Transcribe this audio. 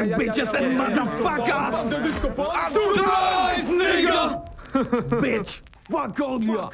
Fuck bitches and motherfuckers! Surprise, nigga! Bitch! Fuck all ya!